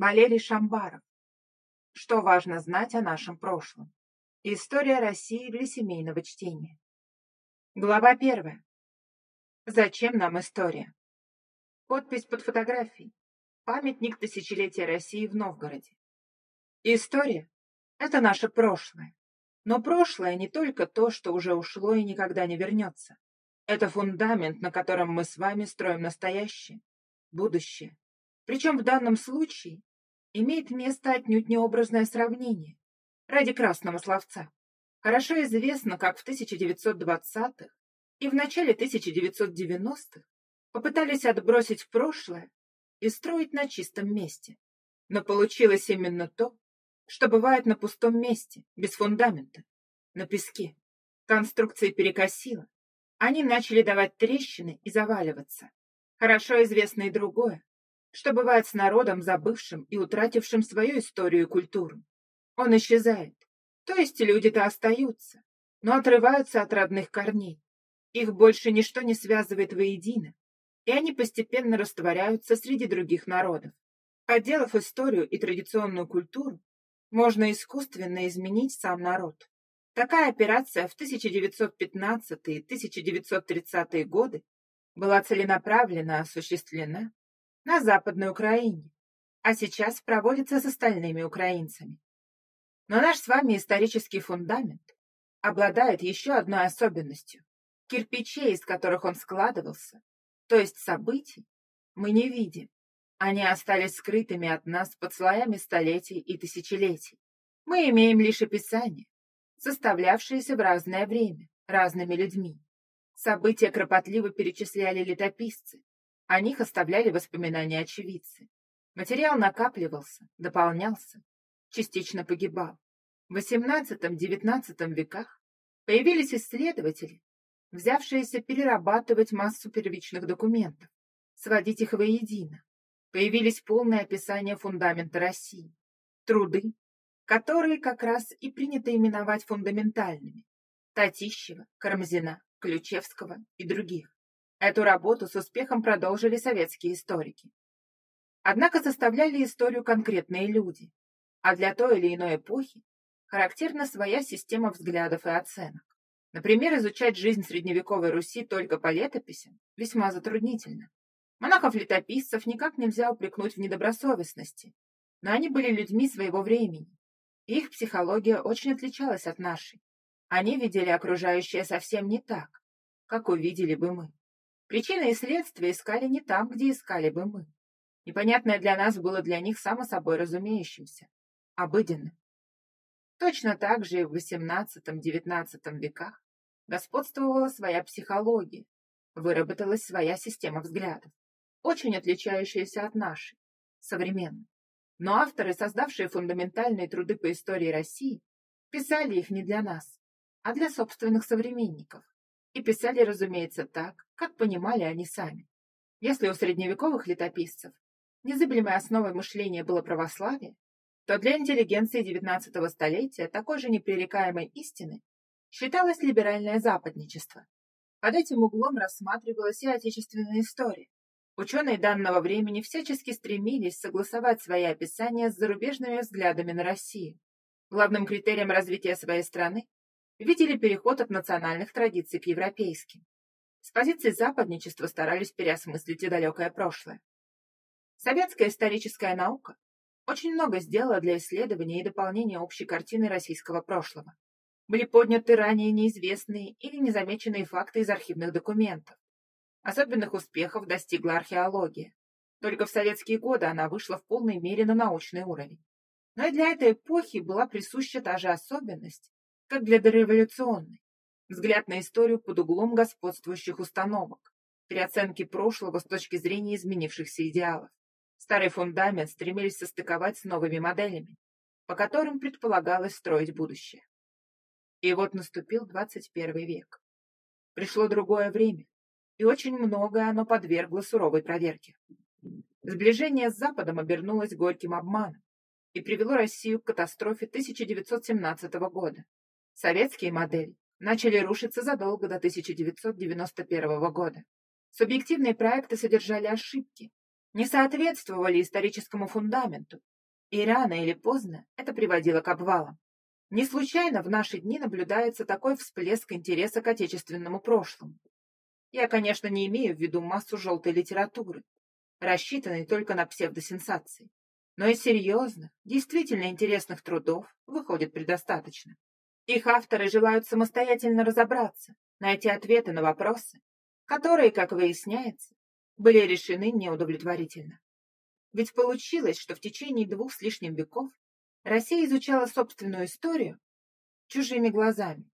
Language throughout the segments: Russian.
Валерий Шамбаров. Что важно знать о нашем прошлом? История России для семейного чтения. Глава первая. Зачем нам история? Подпись под фотографией. Памятник тысячелетия России в Новгороде. История – это наше прошлое. Но прошлое не только то, что уже ушло и никогда не вернется. Это фундамент, на котором мы с вами строим настоящее, будущее. Причем в данном случае имеет место отнюдь необразное сравнение ради красного словца. Хорошо известно, как в 1920-х и в начале 1990-х попытались отбросить прошлое и строить на чистом месте. Но получилось именно то, что бывает на пустом месте, без фундамента, на песке. Конструкции перекосило. Они начали давать трещины и заваливаться. Хорошо известно и другое, что бывает с народом, забывшим и утратившим свою историю и культуру. Он исчезает. То есть люди-то остаются, но отрываются от родных корней. Их больше ничто не связывает воедино, и они постепенно растворяются среди других народов. Отделав историю и традиционную культуру, можно искусственно изменить сам народ. Такая операция в 1915-1930-е годы была целенаправленно осуществлена на Западной Украине, а сейчас проводится с остальными украинцами. Но наш с вами исторический фундамент обладает еще одной особенностью. Кирпичей, из которых он складывался, то есть событий, мы не видим. Они остались скрытыми от нас под слоями столетий и тысячелетий. Мы имеем лишь описание, составлявшееся в разное время, разными людьми. События кропотливо перечисляли летописцы, о них оставляли воспоминания очевидцы. Материал накапливался, дополнялся, частично погибал. В XVIII-XIX веках появились исследователи, взявшиеся перерабатывать массу первичных документов, сводить их воедино. Появились полные описания фундамента России, труды, которые как раз и принято именовать фундаментальными, Татищева, Карамзина, Ключевского и других. Эту работу с успехом продолжили советские историки. Однако составляли историю конкретные люди, а для той или иной эпохи характерна своя система взглядов и оценок. Например, изучать жизнь средневековой Руси только по летописям весьма затруднительно. Монахов-летописцев никак нельзя упрекнуть в недобросовестности, но они были людьми своего времени. Их психология очень отличалась от нашей. Они видели окружающее совсем не так, как увидели бы мы. Причины и следствия искали не там, где искали бы мы. Непонятное для нас было для них само собой разумеющимся, обыденным. Точно так же и в XVIII-XIX веках господствовала своя психология, выработалась своя система взглядов, очень отличающаяся от нашей, современной. Но авторы, создавшие фундаментальные труды по истории России, писали их не для нас, а для собственных современников, и писали, разумеется, так, как понимали они сами. Если у средневековых летописцев незыблемой основой мышления было православие, то для интеллигенции XIX столетия такой же непререкаемой истины считалось либеральное западничество. Под этим углом рассматривалась и отечественная история. Ученые данного времени всячески стремились согласовать свои описания с зарубежными взглядами на Россию. Главным критерием развития своей страны видели переход от национальных традиций к европейским. С позиции западничества старались переосмыслить и далекое прошлое. Советская историческая наука очень много сделала для исследования и дополнения общей картины российского прошлого. Были подняты ранее неизвестные или незамеченные факты из архивных документов. Особенных успехов достигла археология. Только в советские годы она вышла в полной мере на научный уровень. Но и для этой эпохи была присуща та же особенность, как для дореволюционной. Взгляд на историю под углом господствующих установок, переоценки прошлого с точки зрения изменившихся идеалов. Старый фундамент стремились состыковать с новыми моделями, по которым предполагалось строить будущее. И вот наступил 21 век. Пришло другое время, и очень многое оно подвергло суровой проверке. Сближение с Западом обернулось горьким обманом и привело Россию к катастрофе 1917 года. Советские модели начали рушиться задолго до 1991 года. Субъективные проекты содержали ошибки, не соответствовали историческому фундаменту, и рано или поздно это приводило к обвалам. Не случайно в наши дни наблюдается такой всплеск интереса к отечественному прошлому. Я, конечно, не имею в виду массу желтой литературы, рассчитанной только на псевдосенсации, но и серьезных, действительно интересных трудов выходит предостаточно. Их авторы желают самостоятельно разобраться, найти ответы на вопросы, которые, как выясняется, были решены неудовлетворительно. Ведь получилось, что в течение двух с лишним веков Россия изучала собственную историю чужими глазами.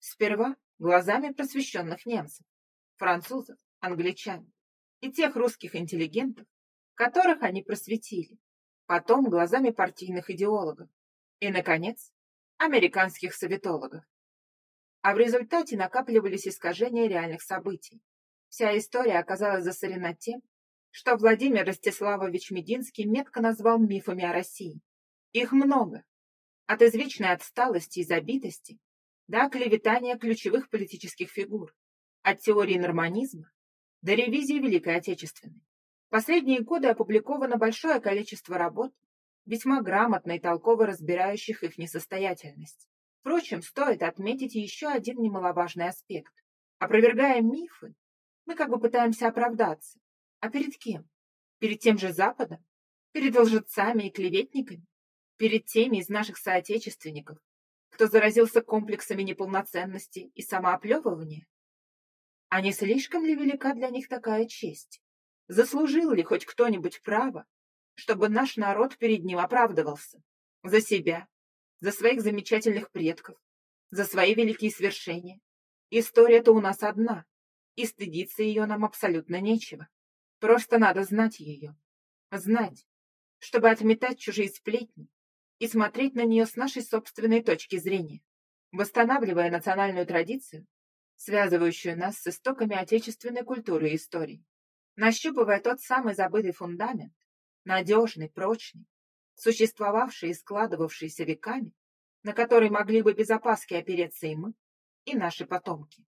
Сперва глазами просвещенных немцев, французов, англичан и тех русских интеллигентов, которых они просветили, потом глазами партийных идеологов и, наконец, американских советологов. А в результате накапливались искажения реальных событий. Вся история оказалась засорена тем, что Владимир Ростиславович Мединский метко назвал мифами о России. Их много. От извечной отсталости и забитости до клеветания ключевых политических фигур, от теории норманизма до ревизии Великой Отечественной. В последние годы опубликовано большое количество работ, весьма грамотно и толково разбирающих их несостоятельность. Впрочем, стоит отметить еще один немаловажный аспект. Опровергая мифы, мы как бы пытаемся оправдаться, а перед кем? Перед тем же Западом? Перед лжецами и клеветниками? Перед теми из наших соотечественников, кто заразился комплексами неполноценности и самооплевывания? А не слишком ли велика для них такая честь? Заслужил ли хоть кто-нибудь право, чтобы наш народ перед ним оправдывался? За себя, за своих замечательных предков, за свои великие свершения. История-то у нас одна, и стыдиться ее нам абсолютно нечего. Просто надо знать ее. Знать, чтобы отметать чужие сплетни и смотреть на нее с нашей собственной точки зрения, восстанавливая национальную традицию, связывающую нас с истоками отечественной культуры и истории, нащупывая тот самый забытый фундамент, надежный, прочный, существовавший и складывавшийся веками, на который могли бы без опаски опереться и мы, и наши потомки.